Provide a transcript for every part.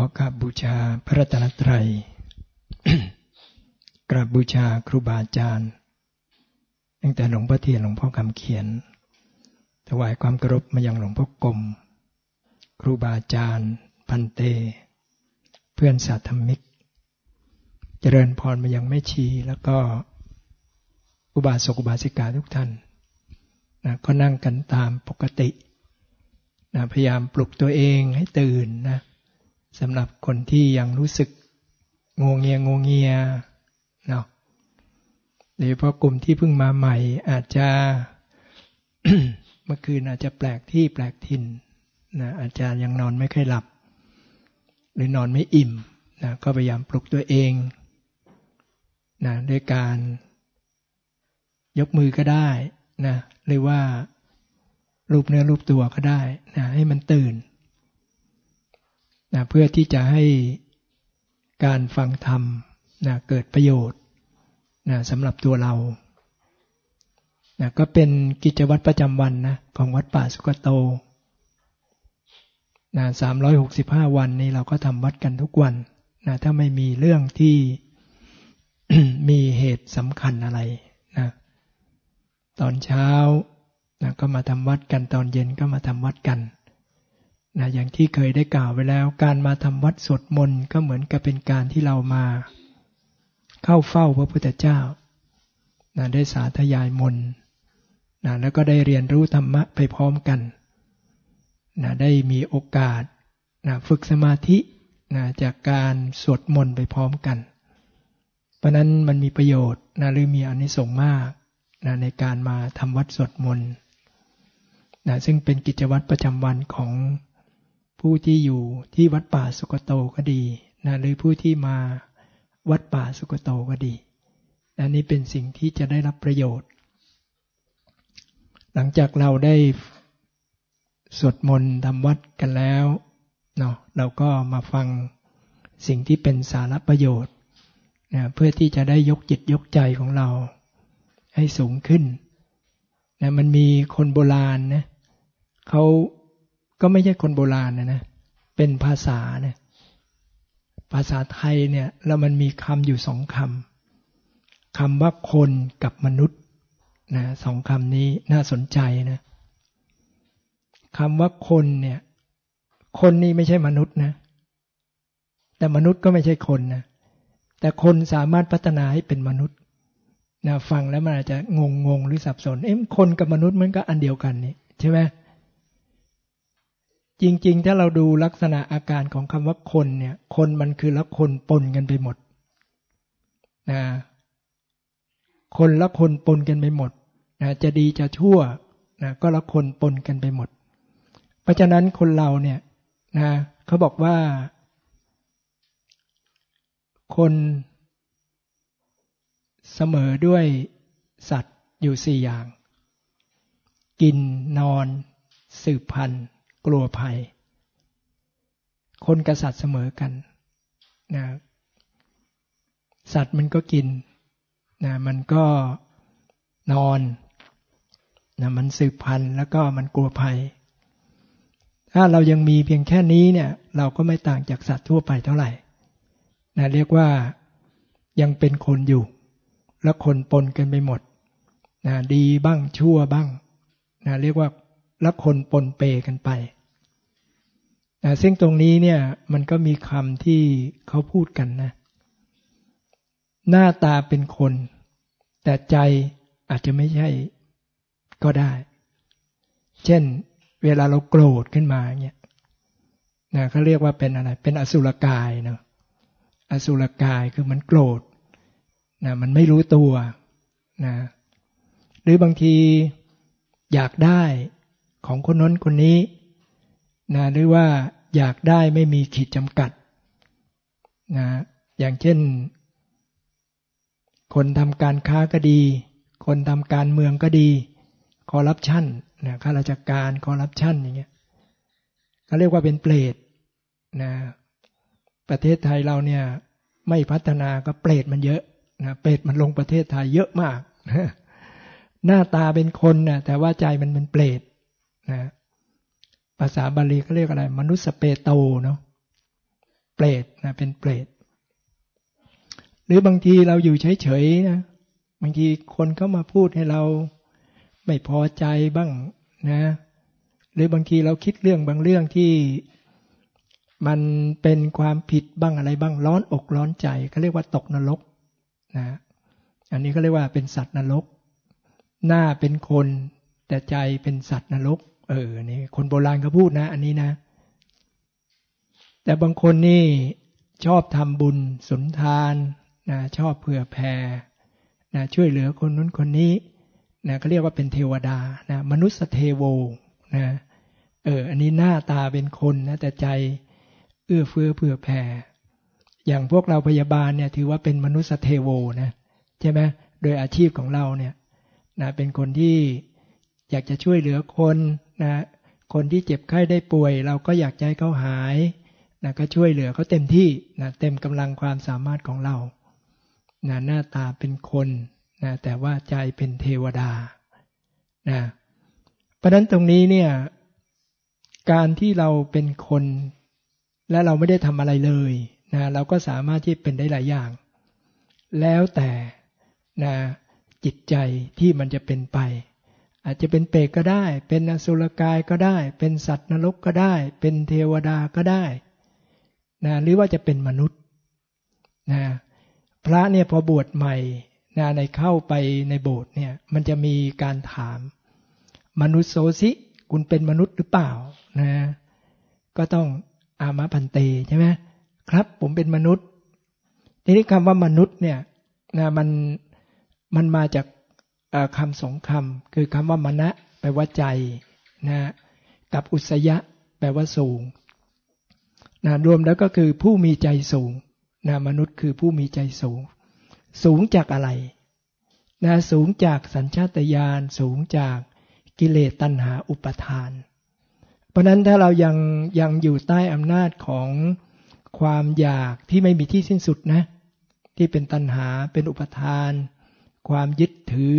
ก็กราบบูชาพระรัตนตรัย กราบบูชาครูบาอาจารย์ ตั้งแต่หลวงพ่อเทียนหลวงพ่อคำเขียน ถวายความเคารพมายังหลวงพ่อกรมครูบาอาจารย์ พันเต เพื่อนสาธมิก เจริญพรมายังแม่ชีแล้วก็อุบาสกอุบาสิกาทุกท่านนะก็นั่งกันตามปกตินะพยายามปลุกตัวเองให้ตื่นนะ สำหรับคนที่ยังรู้สึกงงเงียงงเงียเนาะโดยเฉพาะกลุ่มที่เพิ่งมาใหม่ อาจจะเมื่อคืนอาจจะแปลกที่แปลกถิ่นนะอาจจะยังนอนไม่ค่อยหลับ หรือนอนไม่อิ่มนะก็พยายามปลุกตัวเองนะด้วยการยกมือก็ได้นะหรือว่ารูปเนื้อรูปตัวก็ได้นะให้มันตื่น นะเพื่อที่จะให้การฟังธรรมนะเกิดประโยชน์นะสำหรับตัวเรานะก็เป็นกิจวัตรประจำวันนะของวัดป่าสุกโตนะสามร้อยหกสิบห้าวันนี้เราก็ทำวัดกันทุกวันนะถ้าไม่มีเรื่องที่มีเหตุสำคัญอะไรนะตอนเช้านะก็มาทำวัดกันตอนเย็นก็มาทำวัดกัน นะอย่างที่เคยได้กล่าวไว้แล้ว การมาทำวัดสวดมนต์ก็เหมือนกับเป็นการที่เรามา เข้าเฝ้าพระพุทธเจ้านะได้สาธยายมนต์นะแล้วก็ได้เรียนรู้ธรรมะไปพร้อมกันนะได้มีโอกาสนะฝึกสมาธินะจากการสวดมนต์ไปพร้อมกัน เพราะนั้นมันมีประโยชน์นะหรือมีอนิสงส์มากนะในการมาทำวัดสวดมนต์นะซึ่งเป็นกิจวัตรประจำวันของ ผู้ที่อยู่ที่วัดป่าสุกโตก็ดีนะหรือผู้ที่มาวัดป่าสุกโตก็ดีนะนี่เป็นสิ่งที่จะได้รับประโยชน์ หลังจากเราได้สวดมนต์ทำวัดกันแล้วเนาะเราก็มาฟังสิ่งที่เป็นสาระประโยชน์นะเพื่อที่จะได้ยกจิตยกใจของเราให้สูงขึ้นนะมันมีคนโบราณนะเขา ก็ไม่ใช่คนโบราณนะนะเป็นภาษาเนี่ยภาษาไทยเนี่ยแล้วมันมีคำอยู่สองคำคำว่าคนกับมนุษย์นะสองคำนี้น่าสนใจนะคำว่าคนเนี่ย คนนี่ไม่ใช่มนุษย์นะ แต่มนุษย์ก็ไม่ใช่คนนะ แต่คนสามารถพัฒนาให้เป็นมนุษย์นะฟังแล้วมันอาจจะงงงงหรือสับสน เอ๊ะคนกับมนุษย์มันก็อันเดียวกันนี่ใช่ไหม จริง ๆ ถ้าเราดูลักษณะอาการของคำว่าคนเนี่ย คนมันคือละคนปนกันไปหมดนะคนละคนปนกันไปหมดนะจะดีจะชั่วนะก็ละคนปนกันไปหมด เพราะฉะนั้นคนเราเนี่ยนะเขาบอกว่า คนเสมอด้วยสัตว์อยู่สี่อย่าง กินนอน สืบพันธุ์ กลัวภัย คนกับสัตว์เสมอกันนะสัตว์มันก็กินนะมันก็นอนนะมันสืบพันธุ์แล้วก็มันกลัวภัย ถ้าเรายังมีเพียงแค่นี้เนี่ยเราก็ไม่ต่างจากสัตว์ทั่วไปเท่าไหร่นะเรียกว่ายังเป็นคนอยู่ แล้วคนปนกันไปหมดนะดีบ้างชั่วบ้างนะเรียกว่าแล้วคนปนเปกันไป ซึ่งตรงนี้เนี่ยมันก็มีคำที่เขาพูดกันนะ หน้าตาเป็นคน แต่ใจอาจจะไม่ใช่ก็ได้ เช่น เวลาเราโกรธขึ้นมาเนี่ยนะเขาเรียกว่าเป็นอะไร เป็นอสุรกายเนาะอสุรกายคือมันโกรธนะมันไม่รู้ตัวนะหรือบางทีอยากได้ของคนน้นคนนี้นะหรือว่าอยากได้ไม่มีขีดจำกัดนะอย่างเช่น คนทำการค้าก็ดี คนทำการเมืองก็ดีคอร์รัปชันนะข้าราชการคอร์รัปชันอย่างเงี้ยเขาเรียกว่าเป็นเปรตนะประเทศไทยเราเนี่ยไม่พัฒนาก็เปรตมันเยอะนะเปรตมันลงประเทศไทยเยอะมาก หน้าตาเป็นคนนะแต่ว่าใจมันเป็นเปรตนะ ภาษาบาลีเขาเรียกอะไร มนุษย์เปโตเนาะเปรตนะเป็นเปรตหรือบางทีเราอยู่เฉยๆนะบางทีคนเข้ามาพูดให้เราไม่พอใจบ้างนะ หรือบางทีเราคิดเรื่องบางเรื่องที่มันเป็นความผิดบ้างอะไรบ้างร้อนอกร้อนใจก็เรียกว่าตกนรกนะอันนี้ก็เรียกว่าเป็นสัตว์นรก หน้าเป็นคนแต่ใจเป็นสัตว์นรก เออนี่คนโบราณเขาพูดนะ อันนี้นะ แต่บางคนนี่ชอบทำบุญสุนทานนะชอบเผื่อแผ่นะช่วยเหลือคนนู้นคนนี้นะก็เรียกว่าเป็นเทวดานะมนุษย์เทโวนะเอออันนี้หน้าตาเป็นคนนะแต่ใจเอื้อเฟื้อเผื่อแผ่อย่างพวกเราพยาบาลเนี่ยถือว่าเป็นมนุษย์เทโวนะใช่ไหมโดยอาชีพของเราเนี่ยนะเป็นคนที่ อยากจะช่วยเหลือคนนะคนที่เจ็บไข้ได้ป่วย เราก็อยากให้เขาหายนะก็ช่วยเหลือเขาเต็มที่นะเต็มกำลังความสามารถของเรานะหน้าตาเป็นคนนะแต่ว่าใจเป็นเทวดานะเพราะนั้นตรงนี้เนี่ยการที่เราเป็นคน และเราไม่ได้ทำอะไรเลยนะเราก็สามารถที่เป็นได้หลายอย่าง แล้วแต่นะจิตใจที่มันจะเป็นไป อาจจะเป็นเปรตก็ได้ เป็นอสุรกายก็ได้ เป็นสัตว์นรกก็ได้ เป็นเทวดาก็ได้นะหรือว่าจะเป็นมนุษย์นะพระเนี่ยพอบวชใหม่นะในเข้าไปในโบสถ์เนี่ยมันจะมีการถาม มนุษย์โซซิคุณเป็นมนุษย์หรือเปล่านะก็ต้องอามาพันเตใช่ไหมครับผมเป็นมนุษย์ทีนี้คำว่ามนุษย์เนี่ยนะมันมันมาจาก คำสองคำคือคำว่ามณะแปลว่าใจนะกับอุสยะ แปลว่าสูงนะรวมแล้วก็คือผู้มีใจสูงนะมนุษย์คือผู้มีใจสูง สูงจากอะไรนะสูงจากสัญชาตญาณสูงจากกิเลสตัณหาอุปทาน เพราะนั้นถ้าเรายังยังอยู่ใต้อำนาจของความอยากที่ไม่มีที่สิ้นสุดนะ ที่เป็นตัณหาเป็นอุปทาน ความยึดถือ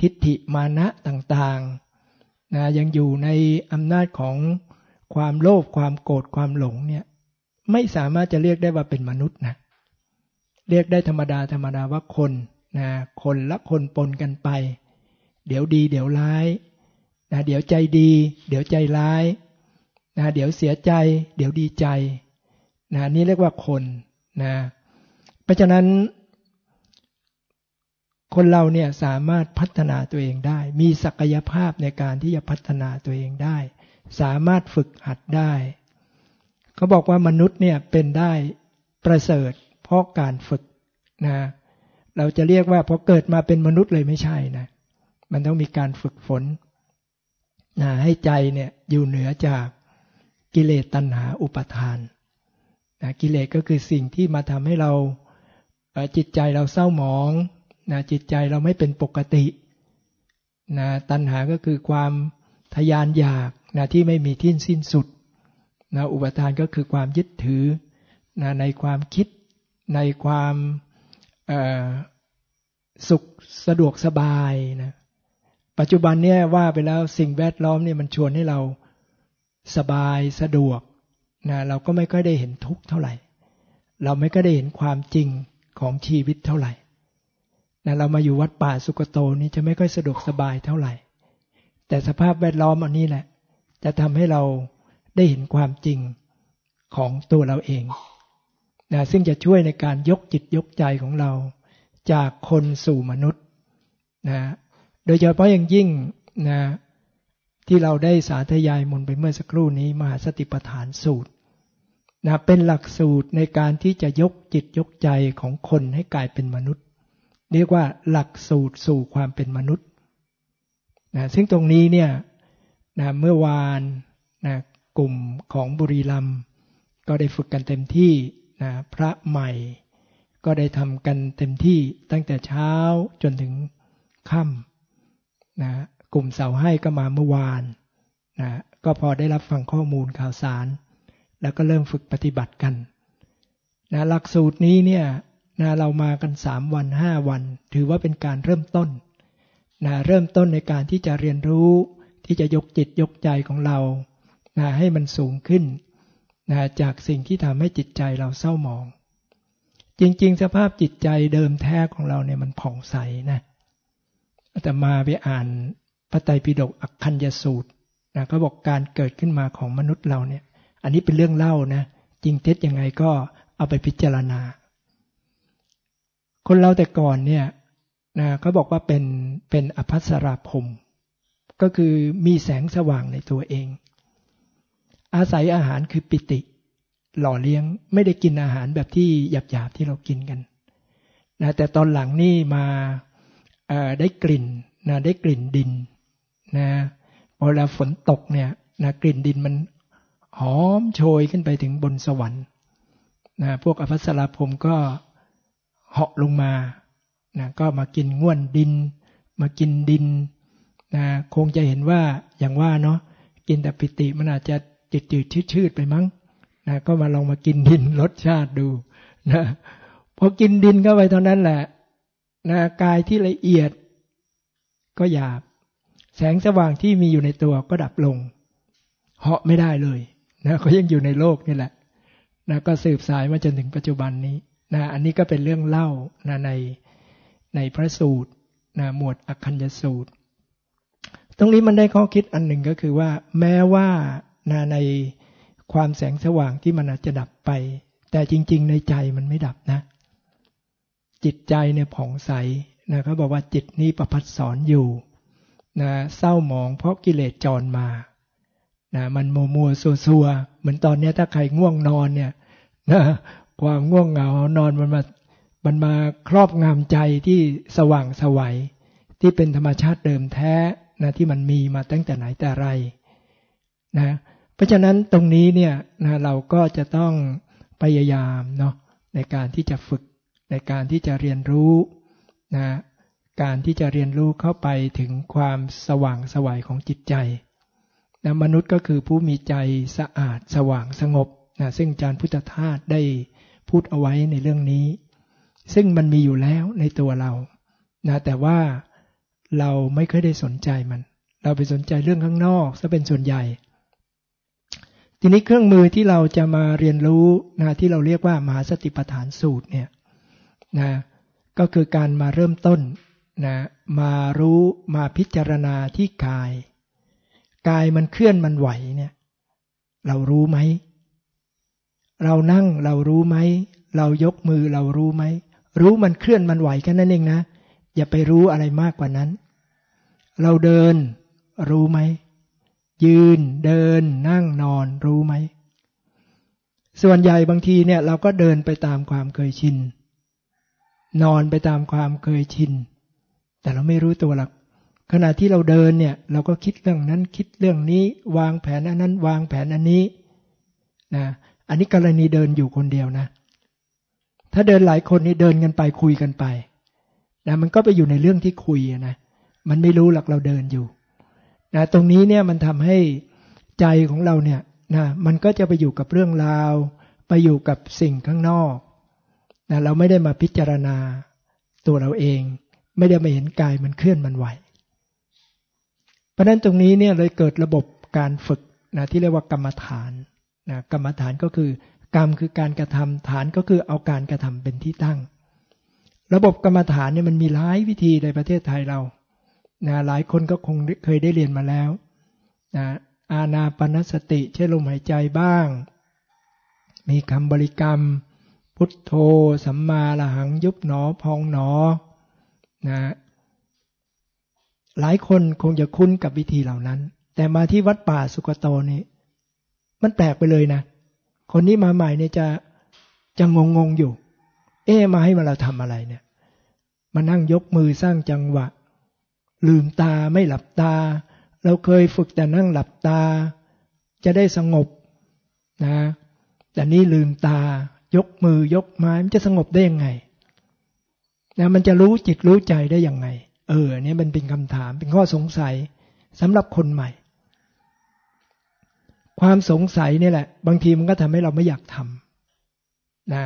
ทิฏฐิมานะต่างๆนะยังอยู่ในอำนาจของความโลภความโกรธความหลงเนี่ยไม่สามารถจะเรียกได้ว่าเป็นมนุษย์นะเรียกได้ธรรมดาธรรมดาว่าคนนะคนละคนปนกันไป เดี๋ยวดีเดี๋ยวร้ายนะเดี๋ยวใจดี เดี๋ยวใจร้ายนะเดี๋ยวเสียใจ เดี๋ยวดีใจนะนี่เรียกว่าคนนะเพราะฉะนั้น คนเราเนี่ยสามารถพัฒนาตัวเองได้ มีศักยภาพในการที่จะพัฒนาตัวเองได้ สามารถฝึกหัดได้เขาบอกว่ามนุษย์เนี่ยเป็นได้ประเสริฐ เพราะการฝึกนะเราจะเรียกว่าพอเกิดมาเป็นมนุษย์เลยไม่ใช่นะ มันต้องมีการฝึกฝนนะให้ใจเนี่ยอยู่เหนือจากกิเลสตัณหาอุปทานนะกิเลสก็คือสิ่งที่มาทำให้เราจิตใจเราเศร้าหมอง นะจิตใจเราไม่เป็นปกตินะตัณหาก็คือความทยานอยากนะที่ไม่มีที่สิ้นสุดนะอุปทานก็คือความยึดถือนะในความคิด ในความสุขสะดวกสบายนะปัจจุบันเนี่ยว่าไปแล้วสิ่งแวดล้อมเนี่ยมันชวนให้เราสบายสะดวกนะเราก็ไม่ค่อยได้เห็นทุกข์เท่าไหร่ เราไม่ก็ได้เห็นความจริงของชีวิตเท่าไหร่ นะเรามาอยู่วัดป่าสุกโตนี่จะไม่ค่อยสะดวกสบายเท่าไหร่ แต่สภาพแวดล้อมอันนี้แหละ จะทำให้เราได้เห็นความจริงของตัวเราเองนะซึ่งจะช่วยในการยกจิตยกใจของเรา จากคนสู่มนุษย์นะโดยเฉพาะอย่างยิ่งนะที่เราได้สาธยายมนไปเมื่อสักครู่นี้มหาสติปัฏฐานสูตรนะเป็นหลักสูตรในการที่จะยกจิตยกใจของคนให้กลายเป็นมนุษย์ เรียกว่าหลักสูตรสู่ความเป็นมนุษย์นะซึ่งตรงนี้เนี่ยนะเมื่อวานนะกลุ่มของบุรีรัมก็ได้ฝึกกันเต็มที่นะพระใหม่ ก็ได้ทำกันเต็มที่ตั้งแต่เช้าจนถึงค่ำนะกลุ่มเสาให้ก็มาเมื่อวานนะก็พอได้รับฟังข้อมูลข่าวสาร แล้วก็เริ่มฝึกปฏิบัติกันนะหลักสูตรนี้เนี่ย นะเรามากันสามวันห้าวัน ถือว่าเป็นการเริ่มต้นนะเริ่มต้นในการที่จะเรียนรู้ที่จะยกจิตยกใจของเรานะให้มันสูงขึ้นนะจากสิ่งที่ทำให้จิตใจเราเศร้าหมอง จริง ๆ สภาพจิตใจเดิมแท้ของเราเนี่ยมันผ่องใสนะแต่มาไปอ่านพระไตรปิฎกอักคัญยสูตรนะเขาบอกการเกิดขึ้นมาของมนุษย์เราเนี่ย อันนี้เป็นเรื่องเล่านะ จริงเท็จยังไงก็เอาไปพิจารณา คนเราแต่ก่อนเนี่ยนะเขาบอกว่าเป็นเป็นอภัสราภมก็คือมีแสงสว่างในตัวเอง อาศัยอาหารคือปิติ หล่อเลี้ยงไม่ได้กินอาหารแบบที่หยาบๆที่เรากินกันนะแต่ตอนหลังนี่มาได้กลิ่นนะได้กลิ่นดินนะพอเวลาฝนตกเนี่ยนะกลิ่นดินมันหอมโชยขึ้นไปถึงบนสวรรค์นะพวกอภัสราพรมก็ เหาะลงมานะก็มากินง่วนดิน มากินดินนะคงจะเห็นว่าอย่างว่าเนาะกินแต่ปิติมันอาจจะจืดจืดชืดชืดไปมั้งนะก็มาลองมากินดินรสชาติดูนะพอกินดินเข้าไปเท่านั้นแหละนะกายที่ละเอียดก็หยาบ แสงสว่างที่มีอยู่ในตัวก็ดับลงเหาะไม่ได้เลยนะก็ยังอยู่ในโลกนี่แหละนะก็สืบสายมาจนถึงปัจจุบันนี้ นะอันนี้ก็เป็นเรื่องเล่านะในในพระสูตรนะหมวดอคัญญสูตร ตรงนี้มันได้ข้อคิดอันหนึ่งก็คือว่า แม้ว่านะในความแสงสว่างที่มันอาจจะดับไป แต่จริง ๆ ในใจมันไม่ดับนะ จิตใจเนี่ยผ่องใสนะเขาบอกว่าจิตนี้ประพัดสอนอยู่นะเศร้าหมองเพราะกิเลสจรมานะมันมัวมัวซัวซัวเหมือนตอนนี้ถ้าใครง่วงนอนเนี่ยนะ ความง่วงเหงานอนมันมามันมาครอบงำใจที่สว่างสวัยที่เป็นธรรมชาติเดิมแท้นะที่มันมีมาตั้งแต่ไหนแต่ไรนะเพราะฉะนั้นตรงนี้เนี่ยนะเราก็จะต้องพยายามเนาะในการที่จะฝึกในการที่จะเรียนรู้นะการที่จะเรียนรู้เข้าไปถึงความสว่างสวัยของจิตใจนะมนุษย์ก็คือผู้มีใจสะอาดสว่างสงบนะซึ่งอาจารย์พุทธทาสได้ พูดเอาไว้ในเรื่องนี้ ซึ่งมันมีอยู่แล้วในตัวเรานะแต่ว่าเราไม่เคยได้สนใจมัน เราไปสนใจเรื่องข้างนอกซะเป็นส่วนใหญ่ ทีนี้เครื่องมือที่เราจะมาเรียนรู้นะที่เราเรียกว่ามหาสติปัฏฐานสูตรเนี่ยนะก็คือการมาเริ่มต้นนะมารู้มาพิจารณาที่กาย กายมันเคลื่อนมันไหวเนี่ย เรารู้ไหม เรานั่งเรารู้ไหม เรายกมือเรารู้ไหม รู้มันเคลื่อนมันไหวแค่นั้นเองนะ อย่าไปรู้อะไรมากกว่านั้น เราเดิน รู้ไหม ยืนเดิน นั่งนอนรู้ไหม ส่วนใหญ่บางทีเนี่ย เราก็เดินไปตามความเคยชิน นอนไปตามความเคยชิน แต่เราไม่รู้ตัวหรอกขณะที่เราเดินเนี่ย เราก็คิดเรื่องนั้นคิดเรื่องนี้ วางแผนอันนั้น วางแผนอันนี้นะ อันนี้กรณีเดินอยู่คนเดียวนะ ถ้าเดินหลายคนนี่เดินกันไปคุยกันไปนะมันก็ไปอยู่ในเรื่องที่คุยนะ มันไม่รู้หลักเราเดินอยู่นะตรงนี้เนี่ยมันทำให้ใจของเราเนี่ยนะมันก็จะไปอยู่กับเรื่องราว ไปอยู่กับสิ่งข้างนอกนะเราไม่ได้มาพิจารณาตัวเราเอง ไม่ได้มาเห็นกายมันเคลื่อนมันไหว เพราะนั้นตรงนี้เนี่ยเลยเกิดระบบการฝึกนะที่เรียกว่ากรรมฐาน นะกรรมฐานก็คือกรรมคือการกระทำฐานก็คือเอาการกระทำเป็นที่ตั้ง ระบบกรรมฐานเนี่ยมันมีหลายวิธีในประเทศไทยเรานะหลายคนก็คงเคยได้เรียนมาแล้วนะอาณาปณสติใช้ลมหายใจบ้าง มีคำบริกรรม พุทโธ สัมมาละหังยุบหนอพองหนอนะหลายคนคงจะคุ้นกับวิธีเหล่านั้น แต่มาที่วัดป่าสุกโตนี่ มันแปลกไปเลยนะ คนนี้มาใหม่เนี่ยจะจะงงงอยู่ เอ๊มาให้มาเราทำอะไรเนี่ย มานั่งยกมือสร้างจังหวะ ลืมตาไม่หลับตา เราเคยฝึกแต่นั่งหลับตา จะได้สงบนะแต่นี่ลืมตายกมือยกไม้มันจะสงบได้ยังไงนะมันจะรู้จิตรู้ใจได้ยังไง เออเนี่ยมันเป็นคำถามเป็นข้อสงสัยสำหรับคนใหม่ ความสงสัยนี่แหละ บางทีมันก็ทำให้เราไม่อยากทำนะ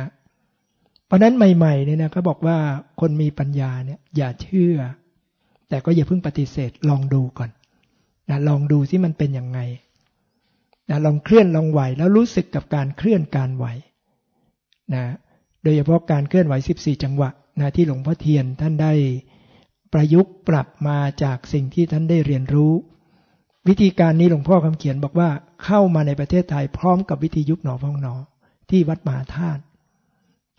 เพราะนั้นใหม่ๆเนี่ยนะเขาบอกว่าคนมีปัญญาเนี่ย อย่าเชื่อ แต่ก็อย่าเพิ่งปฏิเสธ ลองดูก่อนนะลองดูที่มันเป็นยังไงนะลองเคลื่อนลองไหวแล้วรู้สึกกับการเคลื่อนการไหวนะโดยเฉพาะการเคลื่อนไหว 14 จังหวะนะที่หลวงพ่อเทียนท่านได้ประยุกต์ปรับมาจากสิ่งที่ท่านได้เรียนรู้ วิธีการนี้หลวงพ่อคำเขียนบอกว่าเข้ามาในประเทศไทยพร้อมกับวิธียุบหนอพองหนอ ที่วัดมหาธาตุ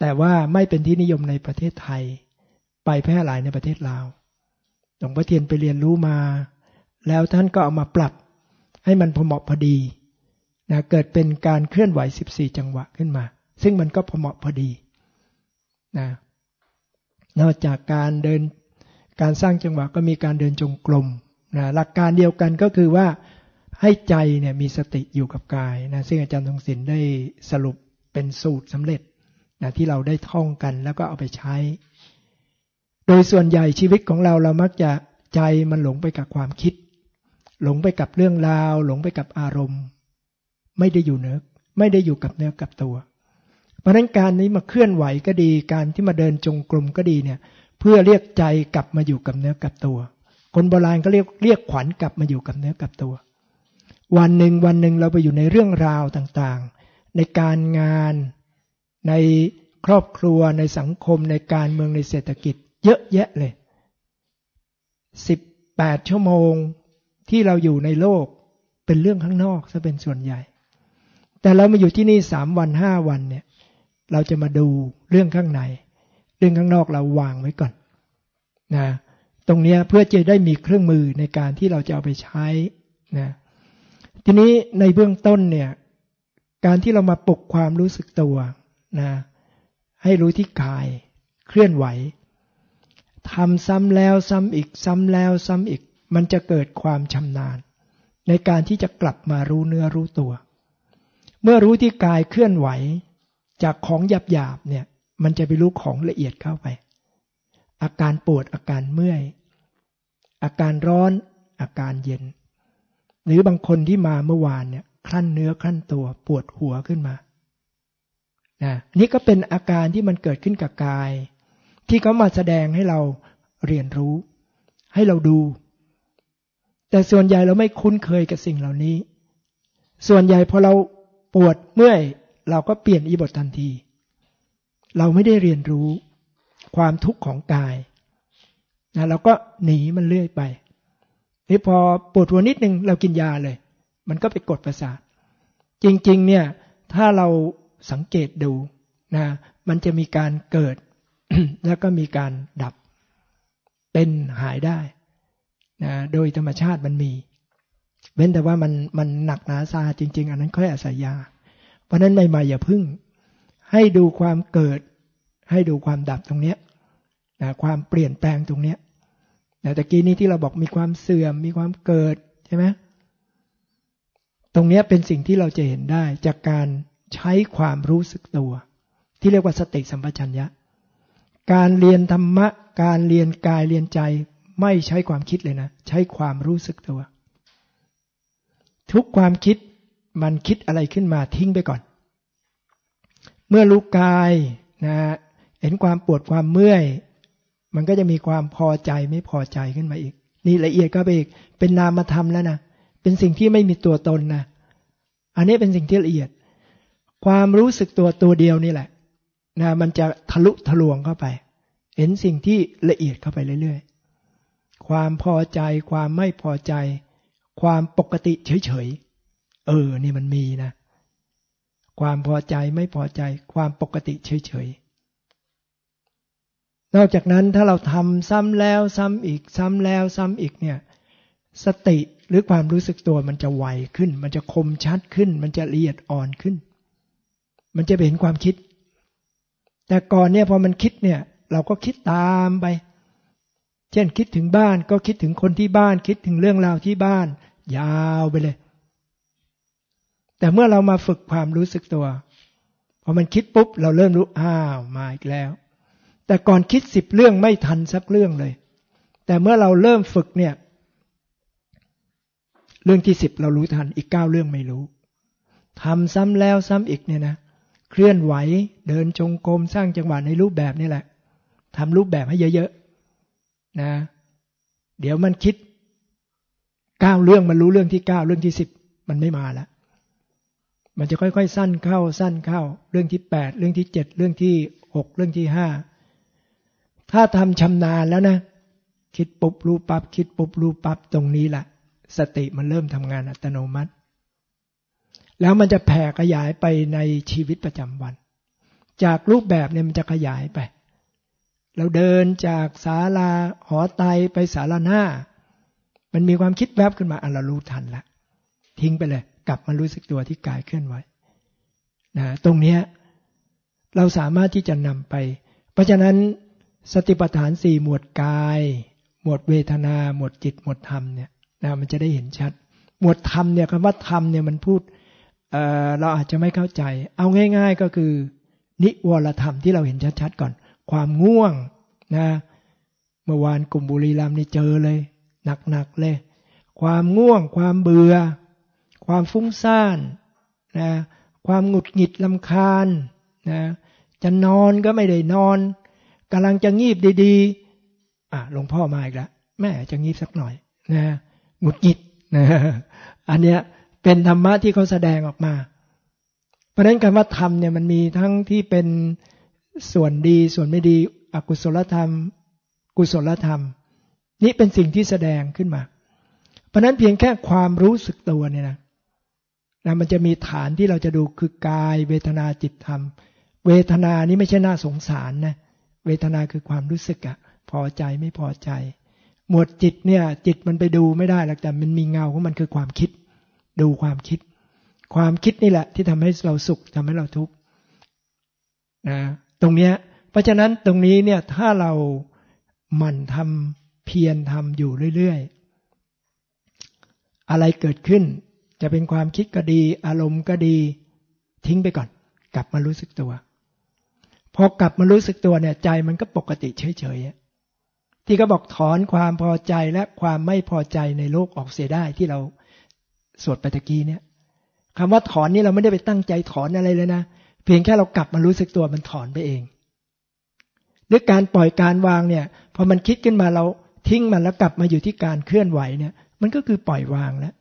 แต่ว่าไม่เป็นที่นิยมในประเทศไทย ไปแพร่หลายในประเทศลาวหลวงพ่อเทียนไปเรียนรู้มา แล้วท่านก็เอามาปรับ ให้มันพอเหมาะพอดีนะเกิดเป็นการเคลื่อนไหว 14 จังหวะขึ้นมา ซึ่งมันก็พอเหมาะพอดีนะนอกจากการเดินการสร้างจังหวะก็มีการเดินจงกรม นะหลักการเดียวกันก็คือว่าให้ใจเนี่ยมีสติอยู่กับกายนะซึ่งอาจารย์ทงศิลป์ได้สรุปเป็นสูตรสำเร็จนะที่เราได้ท่องกันแล้วก็เอาไปใช้ โดยส่วนใหญ่ชีวิตของเราเรามักจะใจมันหลงไปกับความคิด หลงไปกับเรื่องราว หลงไปกับอารมณ์ ไม่ได้อยู่เนื้อไม่ได้อยู่กับเนื้อกับตัว เพราะนั้นการนี้มาเคลื่อนไหวก็ดีการที่มาเดินจงกรมก็ดีเนี่ย เพื่อเรียกใจกลับมาอยู่กับเนื้อกับตัว คนโบราณก็เรียกเรียกขวัญกลับมาอยู่กับเนื้อกับตัว วันหนึ่งวันหนึ่งเราไปอยู่ในเรื่องราวต่างๆ ในการงานในครอบครัวในสังคมในการเมืองในเศรษฐกิจ เยอะแยะเลยสิบแปดชั่วโมงที่เราอยู่ในโลกเป็นเรื่องข้างนอกซะเป็นส่วนใหญ่ แต่เรามาอยู่ที่นี่สามวันห้าวันเนี่ย เราจะมาดูเรื่องข้างใน เรื่องข้างนอกเราวางไว้ก่อนนะ ตรงนี้เพื่อจะได้มีเครื่องมือในการที่เราจะเอาไปใช้นะทีนี้ในเบื้องต้นเนี่ยการที่เรามาปลุกความรู้สึกตัวนะให้รู้ที่กายเคลื่อนไหวทำซ้ำแล้วซ้ำอีกซ้ำแล้วซ้ำอีก มันจะเกิดความชำนาญ ในการที่จะกลับมารู้เนื้อรู้ตัว เมื่อรู้ที่กายเคลื่อนไหว จากของหยาบหยาบเนี่ย มันจะไปรู้ของละเอียดเข้าไป อาการปวดอาการเมื่อย อาการร้อนอาการเย็น หรือบางคนที่มาเมื่อวานเนี่ยคลั่นเนื้อคลั่นตัวปวดหัวขึ้นมานะนี่ก็เป็นอาการที่มันเกิดขึ้นกับกาย ที่เขามาแสดงให้เราเรียนรู้ ให้เราดู แต่ส่วนใหญ่เราไม่คุ้นเคยกับสิ่งเหล่านี้ ส่วนใหญ่พอเราปวดเมื่อยเราก็เปลี่ยนอีบททันที เราไม่ได้เรียนรู้ความทุกข์ของกาย นะเราก็หนีมันเรื่อยไปนี่พอปวดหัวนิดนึงเรากินยาเลย มันก็ไปกดประสาท จริง ๆ เนี่ย ถ้าเราสังเกตดูนะมันจะมีการเกิด แล้วก็มีการดับ เป็นหายได้นะโดยธรรมชาติมันมี เว้นแต่ว่ามันมันหนักหนาซาจริง ๆ อันนั้นค่อยอาศัยยา เพราะนั้นใหม่ๆอย่าพึ่ง ให้ดูความเกิด ให้ดูความดับตรงเนี้ย นะความเปลี่ยนแปลงตรงเนี้ยนะตะกี้นี้ที่เราบอกมีความเสื่อมมีความเกิดใช่ไหมตรงเนี้ยเป็นสิ่งที่เราจะเห็นได้จากการใช้ความรู้สึกตัว ที่เรียกว่าสติสัมปชัญญะ การเรียนธรรมะ การเรียนกายเรียนใจไม่ใช้ความคิดเลยนะ ใช้ความรู้สึกตัว ทุกความคิดมันคิดอะไรขึ้นมาทิ้งไปก่อน เมื่อรู้กายนะเห็นความปวดความเมื่อย มันก็จะมีความพอใจไม่พอใจขึ้นมาอีก นี่ละเอียดก็ไปอีก เป็นนามธรรมแล้วนะเป็นสิ่งที่ไม่มีตัวตนนะอันนี้เป็นสิ่งที่ละเอียด ความรู้สึกตัวตัวเดียวนี่แหละนะมันจะทะลุทะลวงเข้าไป เห็นสิ่งที่ละเอียดเข้าไปเรื่อยๆ ความพอใจ ความไม่พอใจ ความปกติเฉยๆ เออ นี่มันมีนะ ความพอใจไม่พอใจ ความปกติเฉยๆ นอกจากนั้นถ้าเราทำซ้ำแล้วซ้ำอีก ซ้ำแล้วซ้ำอีกเนี่ย สติหรือความรู้สึกตัวมันจะไวขึ้น มันจะคมชัดขึ้น มันจะละเอียดอ่อนขึ้น มันจะเห็นความคิด แต่ก่อนเนี่ยพอมันคิดเนี่ย เราก็คิดตามไป เช่นคิดถึงบ้านก็คิดถึงคนที่บ้าน คิดถึงเรื่องราวที่บ้าน ยาวไปเลย แต่เมื่อเรามาฝึกความรู้สึกตัวพอมันคิดปุ๊บ เราเริ่มรู้อ้าวมาอีกแล้ว แต่ก่อนคิดสิบเรื่องไม่ทันสักเรื่องเลย แต่เมื่อเราเริ่มฝึกเนี่ย เรื่องที่สิบเรารู้ทันอีกเก้าเรื่องไม่รู้ทำซ้ำแล้วซ้ำอีกเนี่ยนะเคลื่อนไหวเดินจงกรมสร้างจังหวะในรูปแบบนี่แหละทำรูปแบบให้เยอะๆนะ เดี๋ยวมันคิดเก้าเรื่องมันรู้เรื่องที่เก้าเรื่องที่สิบมันไม่มาแล้วมันจะค่อยๆ สั้นเข้าสั้นเข้า เรื่องที่แปดเรื่องที่เจ็ดเรื่องที่หกเรื่องที่ห้า ถ้าทำชำนาญแล้วนะ คิดปุ๊บรู้ปับ๊บคิดปุ๊บรู้ปับ๊บตรงนี้แหละสติมันเริ่มทำงานอัตโนมัติ แล้วมันจะแผ่ขยายไปในชีวิตประจำวัน จากรูปแบบเนี่ยมันจะขยายไป เราเดินจากศาลาหอไตไปศาลาหน้า มันมีความคิดแวบขึ้นมาอันเรารู้ทันละทิ้งไปเลย กลับมารู้สึกตัวที่กายเคลื่อนไหวนะตรงนี้เราสามารถที่จะนำไป เพราะฉะนั้น สติปัฏฐานสี่หมวดกาย หมวดเวทนา หมวดจิต หมวดธรรมเนี่ยนะมันจะได้เห็นชัด หมวดธรรมเนี่ยคำว่าธรรมเนี่ยมันพูดเเราอาจจะไม่เข้าใจ เอาง่าย ๆก็คือ นิวรธรรมที่เราเห็นชัดๆก่อน ความง่วงนะเมื่อวานกลุ่มบุรีรัมย์นี่เจอเลย หนักๆเลย ความง่วง ความเบื่อ ความฟุ้งซ่านนะความหงุดหงิดลำคาญนะจะนอนก็ไม่ได้นอน กำลังจะงีบดีๆ อะหลวงพ่อมาอีกแล้วแม่จะงีบสักหน่อยนะหงุดหงิดนะอันเนี้ยเป็นธรรมะที่เขาแสดงออกมา เพราะฉะนั้นคำว่าธรรมเนี่ยมันมีทั้งที่เป็นส่วนดีส่วนไม่ดี อกุศลธรรม กุศลธรรม นี่เป็นสิ่งที่แสดงขึ้นมา เพราะนั้นเพียงแค่ความรู้สึกตัวเนี่ยนะนะมันจะมีฐานที่เราจะดูคือกาย เวทนาจิตธรรม เวทนานี้ไม่ใช่น่าสงสารนะเเวทนาคือความรู้สึกอะพอใจไม่พอใจ หมวดจิตเนี่ย จิตมันไปดูไม่ได้หรอกแต่มันมีเงาของมันคือความคิด ดูความคิด ความคิดนี่แหละ ที่ทำให้เราสุขทำให้เราทุกข์นะตรงเนี้ย เพราะฉะนั้นตรงนี้เนี่ยถ้าเราหมั่นทำเพียรทำอยู่เรื่อยๆ อะไรเกิดขึ้น จะเป็นความคิดก็ดี อารมณ์ก็ดี ทิ้งไปก่อน กลับมารู้สึกตัว พอกลับมารู้สึกตัวเนี่ย ใจมันก็ปกติเฉยๆที่เขาบอกถอนความพอใจและความไม่พอใจในโลกออกเสียได้ที่เราสวดไปตะกี้เนี่ยคำว่าถอนนี่เราไม่ได้ไปตั้งใจถอนอะไรเลยนะเพียงแค่เรากลับมารู้สึกตัวมันถอนไปเองด้วยการปล่อยการวางเนี่ยพอมันคิดขึ้นมาเราทิ้งมันแล้วกลับมาอยู่ที่การเคลื่อนไหวเนี่ย มันก็คือปล่อยวางแล้ว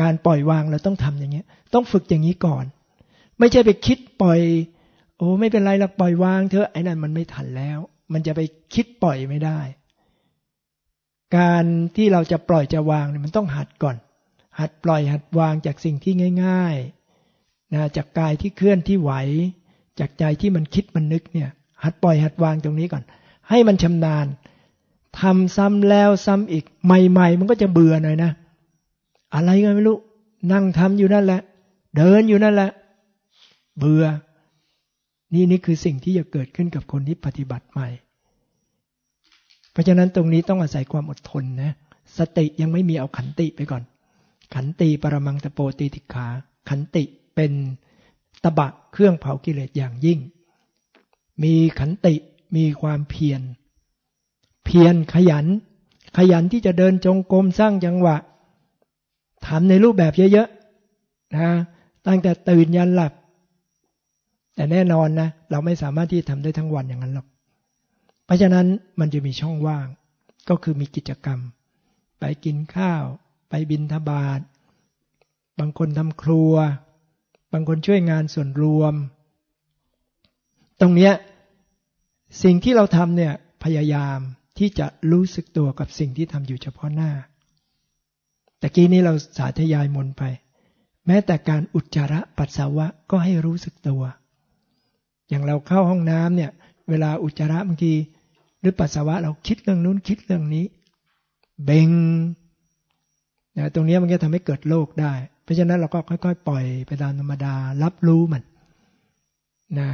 การปล่อยวางเราต้องทำอย่างเงี้ย ต้องฝึกอย่างนี้ก่อน ไม่ใช่ไปคิดปล่อย โอ้ไม่เป็นไรเราปล่อยวางเถอะไอ้นั่นมันไม่ทันแล้ว มันจะไปคิดปล่อยไม่ได้ การที่เราจะปล่อยจะวางเนี่ยมันต้องหัดก่อน หัดปล่อยหัดวางจากสิ่งที่ง่ายๆนะจากกายที่เคลื่อนที่ไหว จากใจที่มันคิดมันนึกเนี่ย หัดปล่อยหัดวางตรงนี้ก่อน ให้มันชำนาญทำซ้ำแล้วซ้ำอีก ใหม่ ๆ มันก็จะเบื่อหน่อยนะ อะไรก็ไม่รู้ นั่งทำอยู่นั่นแหละ เดินอยู่นั่นแหละ เบื่อ นี่นี่คือสิ่งที่จะเกิดขึ้นกับคนที่ปฏิบัติใหม่ เพราะฉะนั้นตรงนี้ต้องอาศัยความอดทนนะ สติยังไม่มีเอาขันติไปก่อน ขันติปรมังตโปติติขา ขันติเป็นตะบะเครื่องเผากิเลสอย่างยิ่ง มีขันติมีความเพียร เพียรขยัน ขยันที่จะเดินจงกรมสร้างจังหวะทำในรูปแบบเยอะๆนะ ตั้งแต่ตื่นยันหลับ แต่แน่นอนนะ เราไม่สามารถที่ทำได้ทั้งวันอย่างนั้นหรอก เพราะฉะนั้นมันจะมีช่องว่าง ก็คือมีกิจกรรม ไปกินข้าว ไปบินทบาทบางคนทำครัว บางคนช่วยงานส่วนรวม ตรงเนี้ยสิ่งที่เราทำเนี่ยพยายามที่จะรู้สึกตัวกับสิ่งที่ทำอยู่เฉพาะหน้า แต่กี้นี้เราสาธยายมนไป แม้แต่การอุจจาระปัสสาวะก็ให้รู้สึกตัว อย่างเราเข้าห้องน้ำเนี่ย เวลาอุจจาระบางที หรือปัสสาวะเราคิดเรื่องนู้นคิดเรื่องนี้ เบ่งนะตรงนี้มันก็ทำให้เกิดโรคได้ เพราะฉะนั้นเราก็ค่อยๆ ปล่อยไปตามธรรมดา รับรู้มันนะ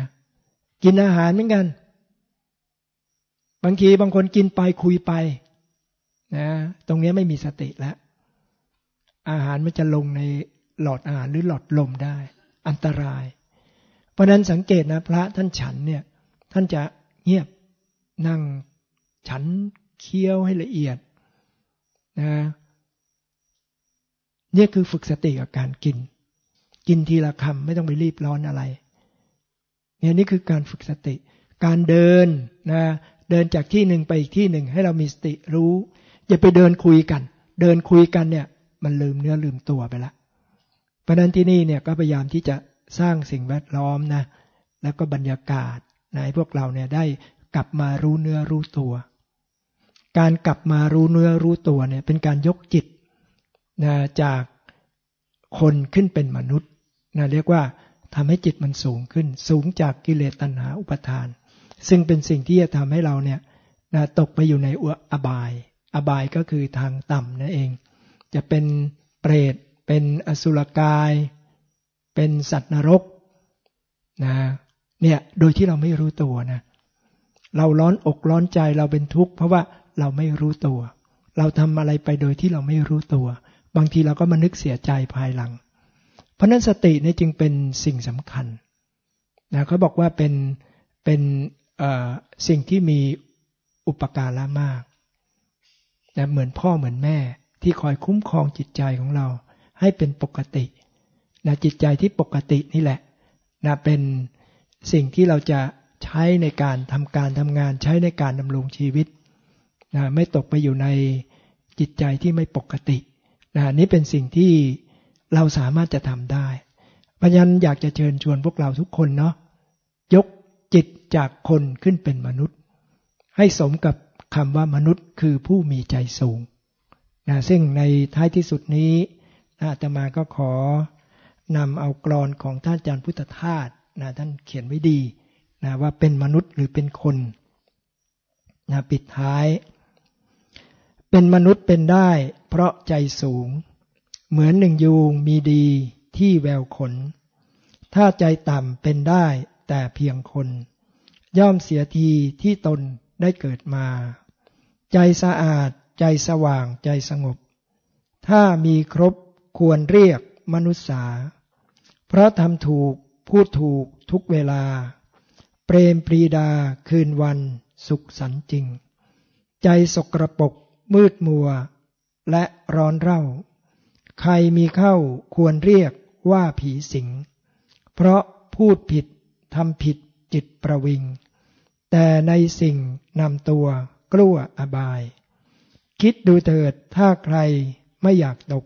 กินอาหารเหมือนกัน บางทีบางคนกินไปคุยไปนะตรงนี้ไม่มีสติแล้ว อาหารมันจะลงในหลอดอาหารหรือหลอดลมได้ อันตราย เพราะนั้นสังเกตนะ พระท่านฉันเนี่ย ท่านจะเงียบนั่งฉันเคี้ยวให้ละเอียดนะนี่คือฝึกสติกับการกิน กินทีละคำไม่ต้องไปรีบร้อนอะไรเนี่ยนี่คือการฝึกสติ การเดินนะเดินจากที่หนึ่งไปอีกที่หนึ่งให้เรามีสติรู้ อย่าไปเดินคุยกัน เดินคุยกันเนี่ย มันลืมเนื้อลืมตัวไปละเพราะนั้นที่นี่เนี่ยก็พยายามที่จะ สร้างสิ่งแวดล้อมนะ แล้วก็บรรยากาศให้พวกเราเนี่ยได้กลับมารู้เนื้อรู้ตัว การกลับมารู้เนื้อรู้ตัวเนี่ยเป็นการยกจิตนะจากคนขึ้นเป็นมนุษย์นะเรียกว่าทำให้จิตมันสูงขึ้น สูงจากกิเลสตัณหาอุปทาน ซึ่งเป็นสิ่งที่จะทำให้เราเนี่ยนะตกไปอยู่ในอบาย อบายก็คือทางต่ำนั่นเอง จะเป็นเปรตเป็นอสุรกาย เป็นสัตว์นรกนะเนี่ยโดยที่เราไม่รู้ตัวนะเราร้อนอกร้อนใจเราเป็นทุกข์เพราะว่าเราไม่รู้ตัว เราทำอะไรไปโดยที่เราไม่รู้ตัว บางทีเราก็มานึกเสียใจภายหลัง เพราะนั้นสตินี่จึงเป็นสิ่งสำคัญนะเขาบอกว่าเป็นเป็นสิ่งที่มีอุปการะมากนะเหมือนพ่อเหมือนแม่ที่คอยคุ้มครองจิตใจของเราให้เป็นปกติ นะจิตใจที่ปกตินี่แหละนะเป็นสิ่งที่เราจะใช้ในการทำการทำงานใช้ในการดำรงชีวิตนะไม่ตกไปอยู่ในจิตใจที่ไม่ปกตินะนี่เป็นสิ่งที่เราสามารถจะทำได้ปัญญาอยากจะเชิญชวนพวกเราทุกคนเนาะยกจิตจากคนขึ้นเป็นมนุษย์ ให้สมกับคำว่ามนุษย์คือผู้มีใจสูงนะซึ่งในท้ายที่สุดนี้อาตมาก็ขอ นำเอากรอนของท่านอาจารย์พุทธทาสนะท่านเขียนไว้ดีนะว่าเป็นมนุษย์หรือเป็นคนนะปิดท้าย เป็นมนุษย์เป็นได้ เพราะใจสูง เหมือนหนึ่งยูงมีดีที่แววขน ถ้าใจต่ำเป็นได้แต่เพียงคน ย่อมเสียทีที่ตนได้เกิดมา ใจสะอาดใจสว่างใจสงบ ถ้ามีครบควรเรียกมนุษย์สา เพราะทำถูกพูดถูกทุกเวลา เปรมปรีดาคืนวันสุขสันจริง ใจสกระปกมืดมัว และร้อนเร่า ใครมีเข้าควรเรียกว่าผีสิง เพราะพูดผิดทำผิดจิตประวิง แต่ในสิ่งนำตัวกลัวอบาย คิดดูเถิดถ้าใครไม่อยากตก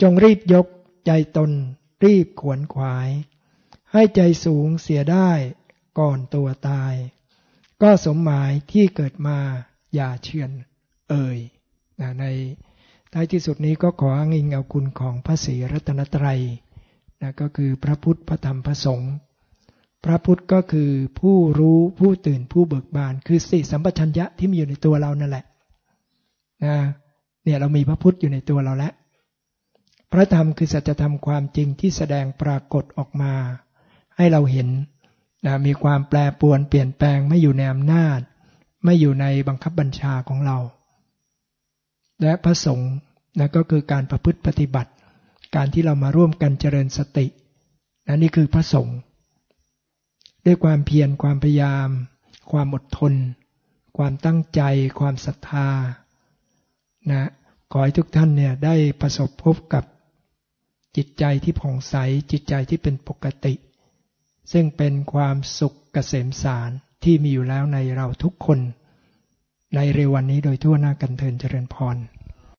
จงรีบยกใจตน รีบขวนขวาย ให้ใจสูงเสียได้ก่อนตัวตาย ก็สมหมายที่เกิดมาอย่าเชื่อนเอ่ยนะในท้ายที่สุดนี้ก็ขออ้างอิงเอาคุณของพระศรีรัตนตรัยนะก็คือพระพุทธพระธรรมพระสงฆ์พระพุทธก็คือผู้รู้ผู้ตื่นผู้เบิกบาน คือสติสัมปชัญญะที่มีอยู่ในตัวเรานั่นแหละนะเนี่ยเรามีพระพุทธอยู่ในตัวเราแล้ว พระธรรมคือสัจธรรมความจริงที่แสดงปรากฏออกมา ให้เราเห็นนะมีความแปรปวนเปลี่ยนแปลงไม่อยู่ในอำนาจ ไม่อยู่ในบังคับบัญชาของเรา และพระสงฆ์นะก็คือการประพฤติปฏิบัติ การที่เรามาร่วมกันเจริญสตินะนี่คือพระสงฆ์ด้วยความเพียรความพยายาม ความอดทน ความตั้งใจ ความศรัทธานะขอให้ทุกท่านเนี่ยได้ประสบพบกับ จิตใจที่ผ่องใสจิตใจที่เป็นปกติ ซึ่งเป็นความสุขเกษมสารที่มีอยู่แล้วในเราทุกคน ในเร็ววันนี้โดยทั่วหน้ากันเทินเจริญพร